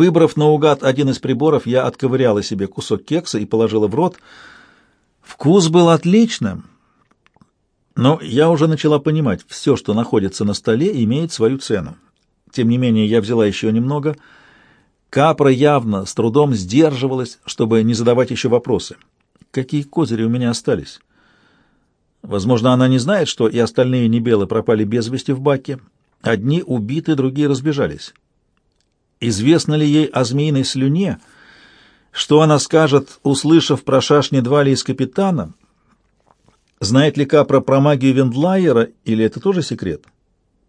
Выбрав наугад один из приборов, я отковыряла себе кусок кекса и положила в рот. Вкус был отличным, но я уже начала понимать, все, что находится на столе, имеет свою цену. Тем не менее, я взяла еще немного. Капра явно с трудом сдерживалась, чтобы не задавать еще вопросы. Какие козыри у меня остались? Возможно, она не знает, что и остальные небелы пропали без вести в баке. Одни убиты, другие разбежались. Известно ли ей о змеиной слюне? Что она скажет, услышав про шашни Двали из капитана? Знает ли Капра про магию Вендлайера, или это тоже секрет?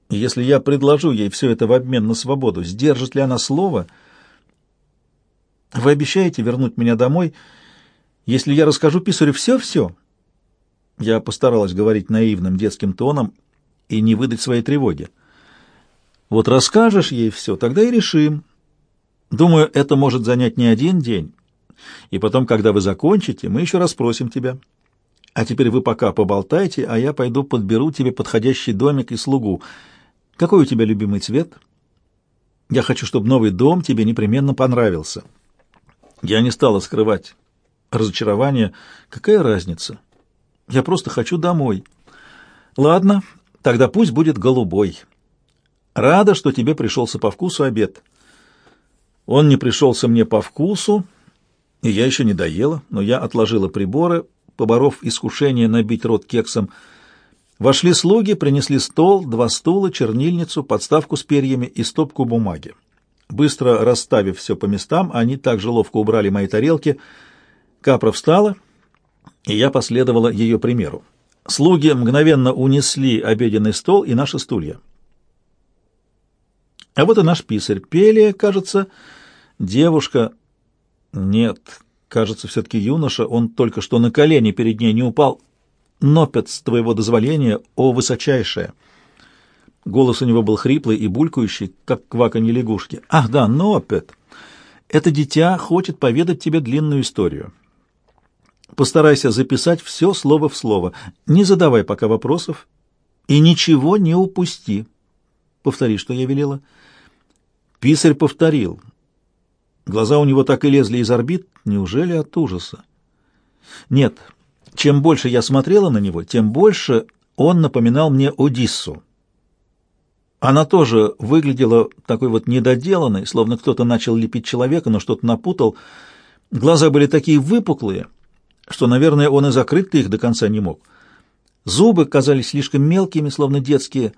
если я предложу ей все это в обмен на свободу, сдержит ли она слово? Вы обещаете вернуть меня домой, если я расскажу писарю все-все? Я постаралась говорить наивным детским тоном и не выдать своей тревоги. Вот расскажешь ей все, тогда и решим. Думаю, это может занять не один день. И потом, когда вы закончите, мы еще расспросим тебя. А теперь вы пока поболтайте, а я пойду подберу тебе подходящий домик и слугу. Какой у тебя любимый цвет? Я хочу, чтобы новый дом тебе непременно понравился. Я не стала скрывать разочарование. Какая разница? Я просто хочу домой. Ладно, тогда пусть будет голубой. Рада, что тебе пришелся по вкусу обед. Он не пришелся мне по вкусу, и я еще не доела, но я отложила приборы, поборов искушение набить рот кексом. Вошли слуги, принесли стол, два стула, чернильницу, подставку с перьями и стопку бумаги. Быстро расставив все по местам, они также ловко убрали мои тарелки. Капра встала, и я последовала ее примеру. Слуги мгновенно унесли обеденный стол и наши стулья. А вот и наш писарь. Пелия, кажется, девушка... Нет, кажется, все-таки юноша. Он только что на колени перед ней не упал. Нопет с твоего дозволения, о высочайшее. Голос у него был хриплый и булькающий, как кваканье лягушки. Ах да, Нопет. Это дитя хочет поведать тебе длинную историю. Постарайся записать все слово в слово. Не задавай пока вопросов и ничего не упусти. Повтори, что я велела. Писарь повторил. Глаза у него так и лезли из орбит. Неужели от ужаса? Нет, чем больше я смотрела на него, тем больше он напоминал мне Одиссу. Она тоже выглядела такой вот недоделанной, словно кто-то начал лепить человека, но что-то напутал. Глаза были такие выпуклые, что, наверное, он и закрыть их до конца не мог. Зубы казались слишком мелкими, словно детские,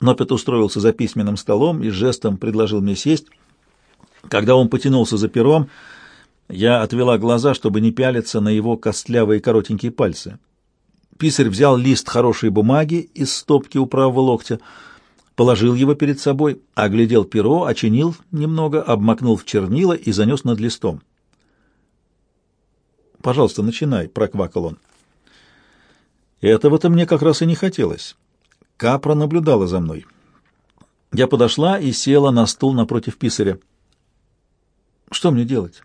Нопет устроился за письменным столом и жестом предложил мне сесть. Когда он потянулся за пером, я отвела глаза, чтобы не пялиться на его костлявые коротенькие пальцы. Писарь взял лист хорошей бумаги из стопки у правого локтя, положил его перед собой, оглядел перо, очинил немного, обмакнул в чернила и занес над листом. «Пожалуйста, начинай», — проквакал он. Этого-то мне как раз и не хотелось. Капра наблюдала за мной. Я подошла и села на стул напротив писаря. Что мне делать?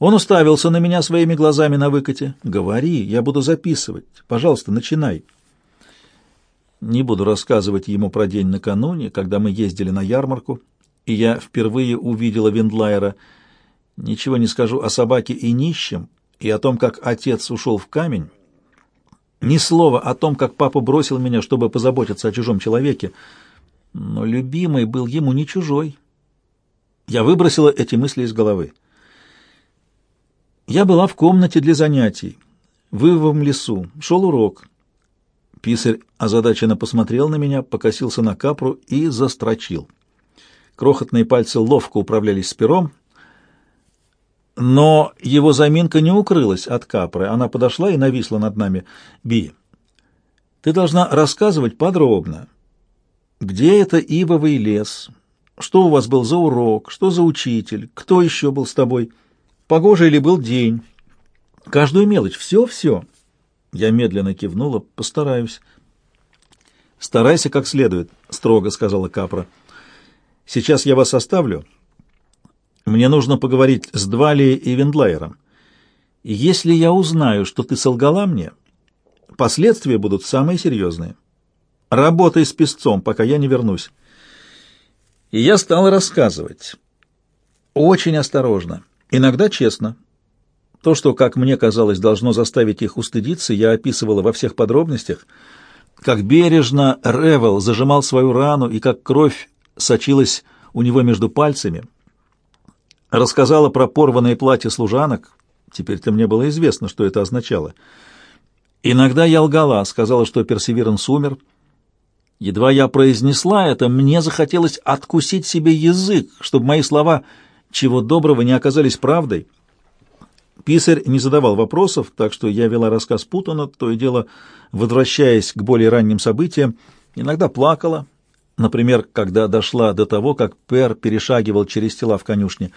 Он уставился на меня своими глазами на выкате. «Говори, я буду записывать. Пожалуйста, начинай». Не буду рассказывать ему про день накануне, когда мы ездили на ярмарку, и я впервые увидела Виндлайера. Ничего не скажу о собаке и нищем, и о том, как отец ушел в камень, ни слова о том, как папа бросил меня, чтобы позаботиться о чужом человеке. Но любимый был ему не чужой. Я выбросила эти мысли из головы. Я была в комнате для занятий, в ивовом лесу, шел урок. Писарь озадаченно посмотрел на меня, покосился на капру и застрочил. Крохотные пальцы ловко управлялись с пером, но его заминка не укрылась от Капры. Она подошла и нависла над нами. «Би, ты должна рассказывать подробно. Где это ивовый лес? Что у вас был за урок? Что за учитель? Кто еще был с тобой? Погожий ли был день? Каждую мелочь. Все-все». Я медленно кивнула. «Постараюсь». «Старайся как следует», — строго сказала Капра. «Сейчас я вас оставлю». Мне нужно поговорить с Двали и Вендлайером. Если я узнаю, что ты солгала мне, последствия будут самые серьезные. Работай с песцом, пока я не вернусь. И я стал рассказывать. Очень осторожно, иногда честно. То, что, как мне казалось, должно заставить их устыдиться, я описывала во всех подробностях, как бережно Ревел зажимал свою рану и как кровь сочилась у него между пальцами. Рассказала про порванное платье служанок. Теперь-то мне было известно, что это означало. Иногда я лгала, сказала, что Персеверанс умер. Едва я произнесла это, мне захотелось откусить себе язык, чтобы мои слова чего доброго не оказались правдой. Писарь не задавал вопросов, так что я вела рассказ путанно, то и дело возвращаясь к более ранним событиям, иногда плакала, например, когда дошла до того, как Пер перешагивал через тела в конюшне.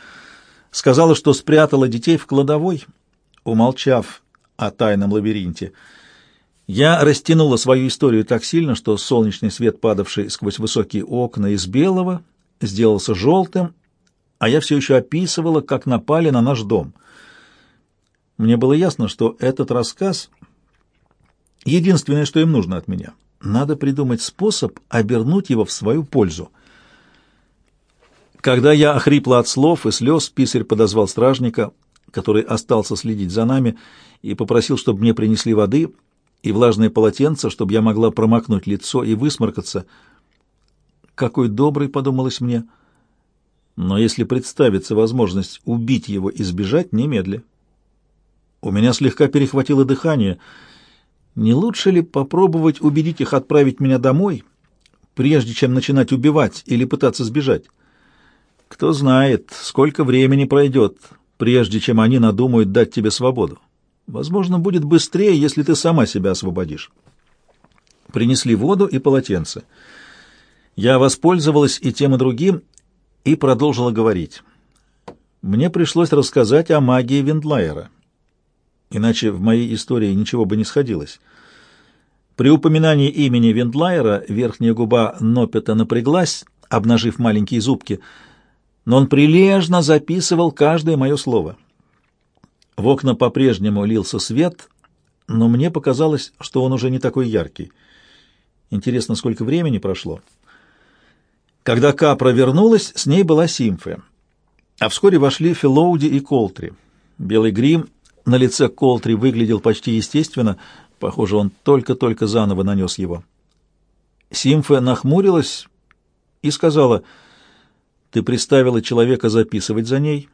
Сказала, что спрятала детей в кладовой, умолчав о тайном лабиринте. Я растянула свою историю так сильно, что солнечный свет, падавший сквозь высокие окна из белого, сделался желтым, а я все еще описывала, как напали на наш дом. Мне было ясно, что этот рассказ — единственное, что им нужно от меня. Надо придумать способ обернуть его в свою пользу. Когда я охрипла от слов и слез, писарь подозвал стражника, который остался следить за нами, и попросил, чтобы мне принесли воды и влажное полотенце, чтобы я могла промокнуть лицо и высморкаться. «Какой добрый», — подумалось мне, — «но если представится возможность убить его и сбежать, немедля». У меня слегка перехватило дыхание. Не лучше ли попробовать убедить их отправить меня домой, прежде чем начинать убивать или пытаться сбежать? Кто знает, сколько времени пройдет, прежде чем они надумают дать тебе свободу. Возможно, будет быстрее, если ты сама себя освободишь. Принесли воду и полотенце. Я воспользовалась и тем, и другим, и продолжила говорить. Мне пришлось рассказать о магии Виндлайера, иначе в моей истории ничего бы не сходилось. При упоминании имени Виндлайера верхняя губа Нопета напряглась, обнажив маленькие зубки — но он прилежно записывал каждое мое слово. В окна по-прежнему лился свет, но мне показалось, что он уже не такой яркий. Интересно, сколько времени прошло? Когда Капра вернулась, с ней была Симфе. А вскоре вошли Филоуди и Колтри. Белый грим на лице Колтри выглядел почти естественно, похоже, он только-только заново нанес его. Симфе нахмурилась и сказала — ты приставила человека записывать за ней,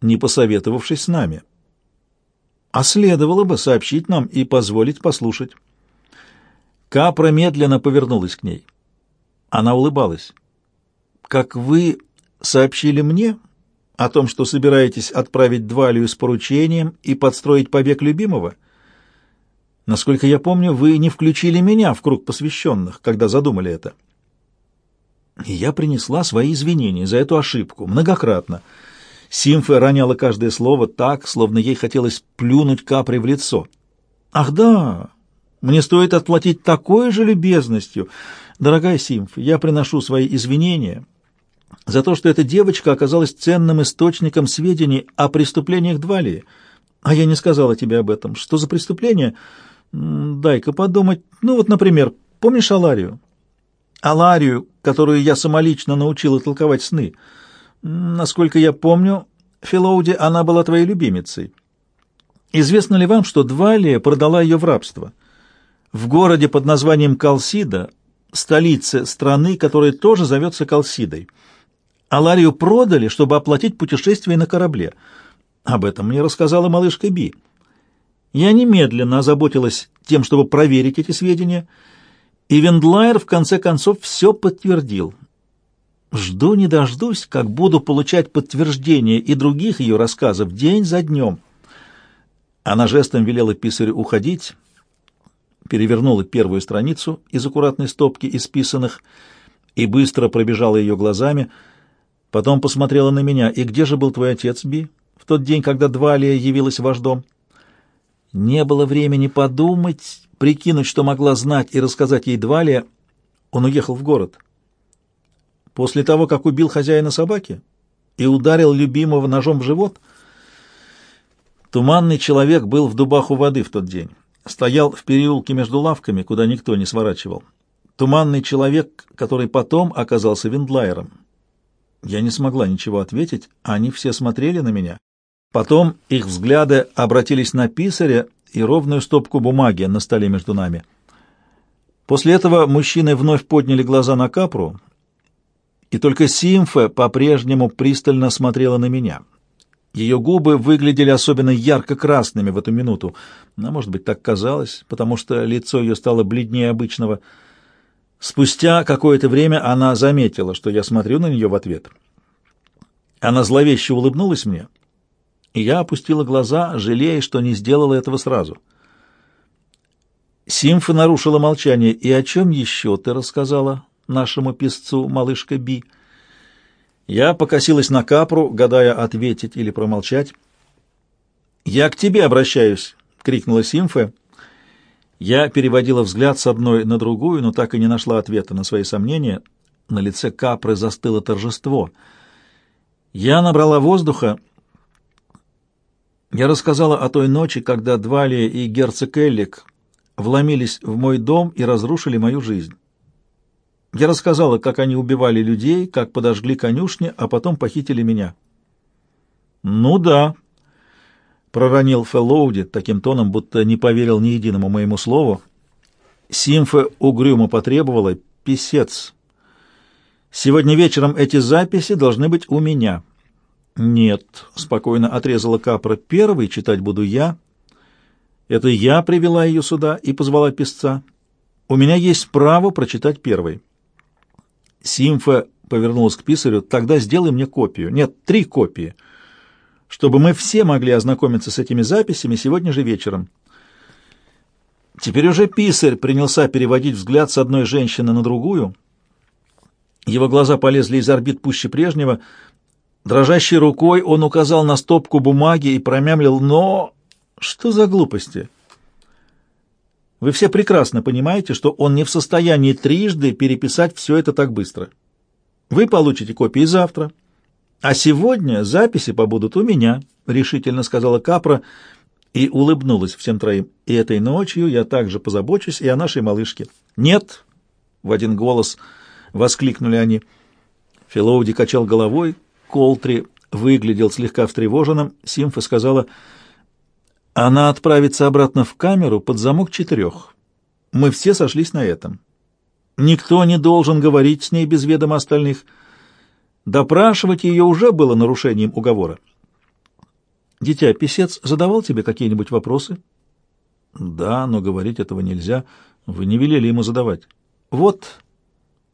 не посоветовавшись с нами. А следовало бы сообщить нам и позволить послушать. Капра медленно повернулась к ней. Она улыбалась. «Как вы сообщили мне о том, что собираетесь отправить Двалию с поручением и подстроить побег любимого? Насколько я помню, вы не включили меня в круг посвященных, когда задумали это». И я принесла свои извинения за эту ошибку, многократно. Симфа роняла каждое слово так, словно ей хотелось плюнуть капри в лицо. «Ах да, мне стоит отплатить такой же любезностью. Дорогая Симфа, я приношу свои извинения за то, что эта девочка оказалась ценным источником сведений о преступлениях Двалии. А я не сказала тебе об этом. Что за преступление? Дай-ка подумать. Ну вот, например, помнишь Аларию?» Аларию, которую я самолично научила толковать сны. Насколько я помню, Филоуди, она была твоей любимицей. Известно ли вам, что Двалия продала ее в рабство? В городе под названием Калсида, столице страны, которая тоже зовется Калсидой. Аларию продали, чтобы оплатить путешествие на корабле. Об этом мне рассказала малышка Би. Я немедленно озаботилась тем, чтобы проверить эти сведения — и Вендлайер в конце концов все подтвердил. Жду не дождусь, как буду получать подтверждение и других ее рассказов день за днем. Она жестом велела писарю уходить, перевернула первую страницу из аккуратной стопки исписанных и быстро пробежала ее глазами, потом посмотрела на меня. «И где же был твой отец, Би, в тот день, когда Двалия явилась в ваш дом?» Не было времени подумать прикинуть, что могла знать и рассказать ей Двалия, он уехал в город. После того, как убил хозяина собаки и ударил любимого ножом в живот, туманный человек был в дубах у воды в тот день. Стоял в переулке между лавками, куда никто не сворачивал. Туманный человек, который потом оказался Виндлайером. Я не смогла ничего ответить, они все смотрели на меня. Потом их взгляды обратились на писаря и ровную стопку бумаги на столе между нами. После этого мужчины вновь подняли глаза на Капру, и только Симфа по-прежнему пристально смотрела на меня. Ее губы выглядели особенно ярко-красными в эту минуту. А может быть, так казалось, потому что лицо ее стало бледнее обычного. Спустя какое-то время она заметила, что я смотрю на нее в ответ. Она зловеще улыбнулась мне, я опустила глаза, жалея, что не сделала этого сразу. Симфа нарушила молчание. «И о чем еще ты рассказала нашему песцу, малышка Би?» Я покосилась на капру, гадая, ответить или промолчать. «Я к тебе обращаюсь!» — крикнула Симфа. Я переводила взгляд с одной на другую, но так и не нашла ответа на свои сомнения. На лице капры застыло торжество. Я набрала воздуха. Я рассказала о той ночи, когда Двалия и герцог Эллик вломились в мой дом и разрушили мою жизнь. Я рассказала, как они убивали людей, как подожгли конюшни, а потом похитили меня. «Ну да», — проронил Феллоуди таким тоном, будто не поверил ни единому моему слову. Симфа угрюмо потребовала «писец». «Сегодня вечером эти записи должны быть у меня». «Нет», — спокойно отрезала Капра, — «первый читать буду я». «Это я привела ее сюда и позвала писца. У меня есть право прочитать первый». Симфа повернулась к писарю. «Тогда сделай мне копию. Нет, три копии. Чтобы мы все могли ознакомиться с этими записями сегодня же вечером». Теперь уже писарь принялся переводить взгляд с одной женщины на другую. Его глаза полезли из орбит пуще прежнего. Дрожащей рукой он указал на стопку бумаги и промямлил «Но...» Что за глупости? Вы все прекрасно понимаете, что он не в состоянии трижды переписать все это так быстро. Вы получите копии завтра, а сегодня записи побудут у меня, решительно сказала Капра и улыбнулась всем троим. И этой ночью я также позабочусь и о нашей малышке. Нет, в один голос воскликнули они. Филоуди качал головой, Колтри выглядел слегка встревоженным. Симфа сказала: она отправится обратно в камеру под замок четырех. Мы все сошлись на этом. Никто не должен говорить с ней без ведома остальных. Допрашивать ее уже было нарушением уговора. Дитя, писец задавал тебе какие-нибудь вопросы? Да, но говорить этого нельзя. Вы не велели ему задавать. Вот,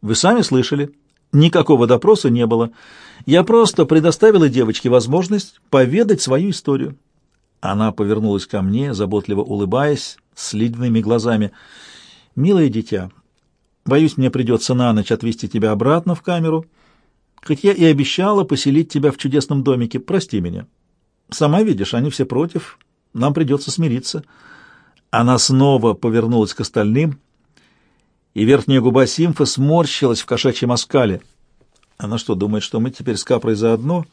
вы сами слышали. Никакого допроса не было. Я просто предоставила девочке возможность поведать свою историю. Она повернулась ко мне, заботливо улыбаясь, с ледяными глазами. «Милое дитя, боюсь, мне придется на ночь отвезти тебя обратно в камеру, хоть я и обещала поселить тебя в чудесном домике. Прости меня. Сама видишь, они все против, нам придется смириться». Она снова повернулась к остальным, и верхняя губа Симфа сморщилась в кошачьем оскале. Она что, думает, что мы теперь с Капрой заодно?»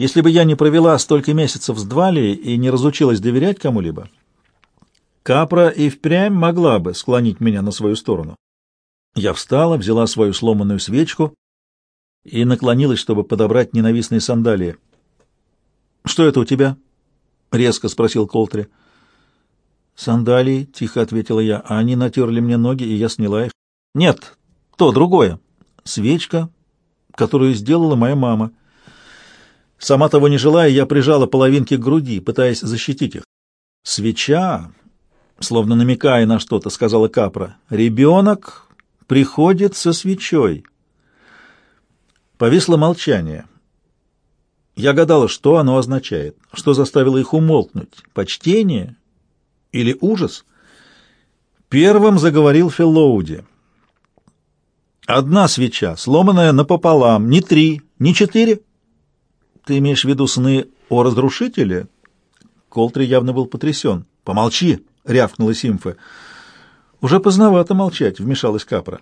Если бы я не провела столько месяцев с Двалией и не разучилась доверять кому-либо, Капра и впрямь могла бы склонить меня на свою сторону. Я встала, взяла свою сломанную свечку и наклонилась, чтобы подобрать ненавистные сандалии. «Что это у тебя?» — резко спросил Колтри. «Сандалии», — тихо ответила я, — «а они натерли мне ноги, и я сняла их». «Нет, то, другое. Свечка, которую сделала моя мама». Сама того не желая, я прижала половинки к груди, пытаясь защитить их. «Свеча!» — словно намекая на что-то, сказала Капра. «Ребенок приходит со свечой». Повисло молчание. Я гадала, что оно означает, что заставило их умолкнуть. Почтение или ужас? Первым заговорил Филлоуди. «Одна свеча, сломанная напополам, не три, не четыре». Ты имеешь в виду сны о разрушителе? Колтри явно был потрясен. Помолчи, рявкнула Симфа. Уже поздновато молчать, вмешалась Капра.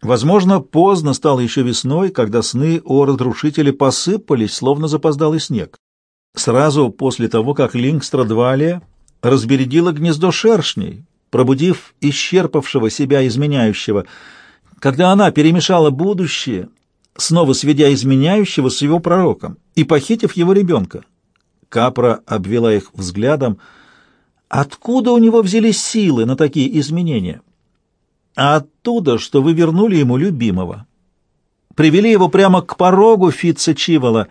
Возможно, поздно стало еще весной, когда сны о разрушителе посыпались, словно запоздалый снег. Сразу после того, как Лингстрадвалия разбередила гнездо шершней, пробудив исчерпавшего себя изменяющего, когда она перемешала будущее снова сведя изменяющего с его пророком и похитив его ребенка. Капра обвела их взглядом. Откуда у него взялись силы на такие изменения? А оттуда, что вы вернули ему любимого. Привели его прямо к порогу Фитца Чивола.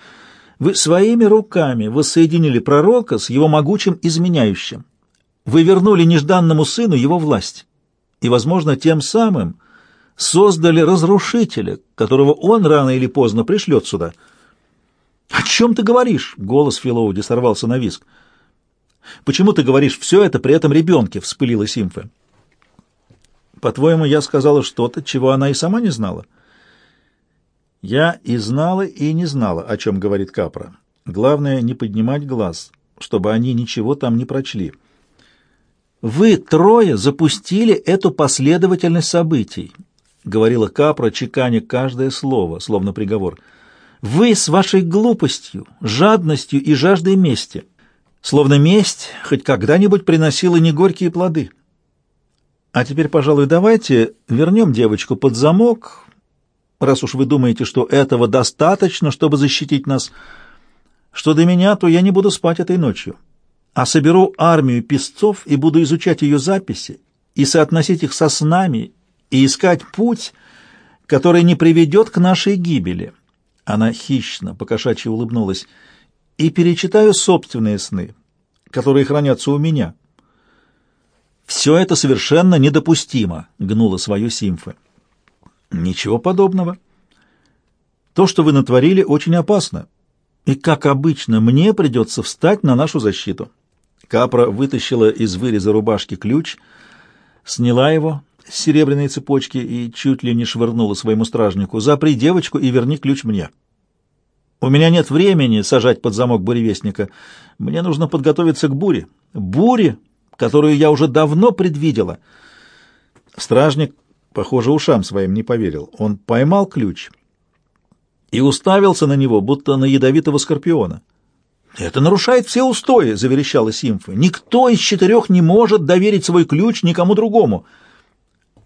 Вы своими руками воссоединили пророка с его могучим изменяющим. Вы вернули нежданному сыну его власть. И, возможно, тем самым создали разрушителя, которого он рано или поздно пришлет сюда. «О чем ты говоришь?» — голос Филоуди сорвался на виск. «Почему ты говоришь все это при этом ребенке?» — вспылила Симфа. «По-твоему, я сказала что-то, чего она и сама не знала?» «Я и знала, и не знала, о чем говорит Капра. Главное, не поднимать глаз, чтобы они ничего там не прочли». «Вы трое запустили эту последовательность событий», — говорила Капра, чеканя каждое слово, словно приговор. «Вы с вашей глупостью, жадностью и жаждой мести, словно месть хоть когда-нибудь приносила не горькие плоды. А теперь, пожалуй, давайте вернем девочку под замок, раз уж вы думаете, что этого достаточно, чтобы защитить нас. Что до меня, то я не буду спать этой ночью» а соберу армию песцов и буду изучать ее записи и соотносить их со снами и искать путь, который не приведет к нашей гибели. Она хищно, покошачьи улыбнулась, и перечитаю собственные сны, которые хранятся у меня. Все это совершенно недопустимо, гнула свою Симфа. Ничего подобного. То, что вы натворили, очень опасно. И, как обычно, мне придется встать на нашу защиту. Капра вытащила из выреза рубашки ключ, сняла его с серебряной цепочки и чуть ли не швырнула своему стражнику. «Запри девочку и верни ключ мне». «У меня нет времени сажать под замок буревестника. Мне нужно подготовиться к буре. Буре, которую я уже давно предвидела». Стражник, похоже, ушам своим не поверил. Он поймал ключ и уставился на него, будто на ядовитого скорпиона. «Это нарушает все устои», — заверещала Симфа. «Никто из четырех не может доверить свой ключ никому другому».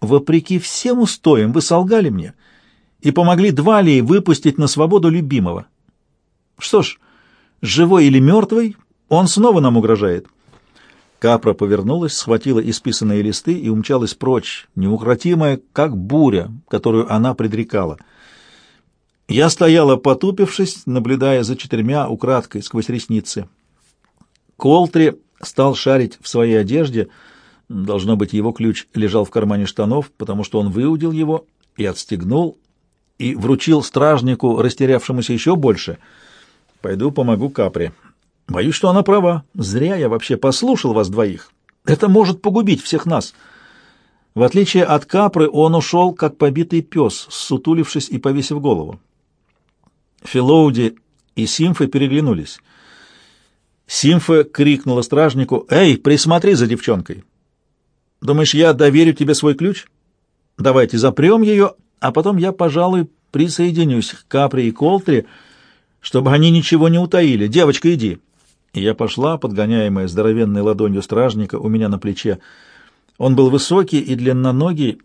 «Вопреки всем устоям вы солгали мне и помогли Двалии выпустить на свободу любимого. Что ж, живой или мертвый, он снова нам угрожает». Капра повернулась, схватила исписанные листы и умчалась прочь, неукротимая, как буря, которую она предрекала — я стояла, потупившись, наблюдая за четырьмя украдкой сквозь ресницы. Колтри стал шарить в своей одежде. Должно быть, его ключ лежал в кармане штанов, потому что он выудил его и отстегнул, и вручил стражнику, растерявшемуся еще больше. «Пойду помогу Капре. Боюсь, что она права. Зря я вообще послушал вас двоих. Это может погубить всех нас». В отличие от Капры, он ушел, как побитый пес, сутулившись и повесив голову. Филоуди и Симфа переглянулись. Симфа крикнула стражнику, «Эй, присмотри за девчонкой! Думаешь, я доверю тебе свой ключ? Давайте запрем ее, а потом я, пожалуй, присоединюсь к Капри и Колтри, чтобы они ничего не утаили. Девочка, иди!» И я пошла, подгоняемая здоровенной ладонью стражника у меня на плече. Он был высокий и длинноногий,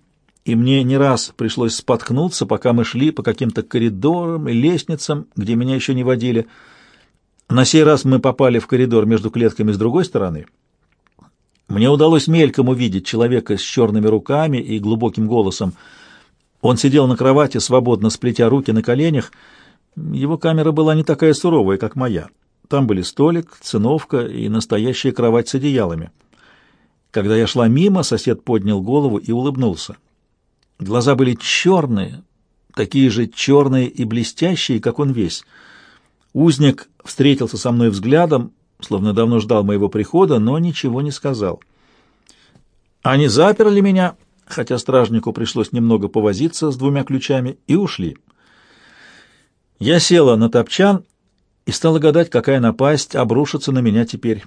и мне не раз пришлось споткнуться, пока мы шли по каким-то коридорам и лестницам, где меня еще не водили. На сей раз мы попали в коридор между клетками с другой стороны. Мне удалось мельком увидеть человека с черными руками и глубоким голосом. Он сидел на кровати, свободно сплетя руки на коленях. Его камера была не такая суровая, как моя. Там были столик, циновка и настоящая кровать с одеялами. Когда я шла мимо, сосед поднял голову и улыбнулся. Глаза были черные, такие же черные и блестящие, как он весь. Узник встретился со мной взглядом, словно давно ждал моего прихода, но ничего не сказал. Они заперли меня, хотя стражнику пришлось немного повозиться с двумя ключами, и ушли. Я села на топчан и стала гадать, какая напасть обрушится на меня теперь.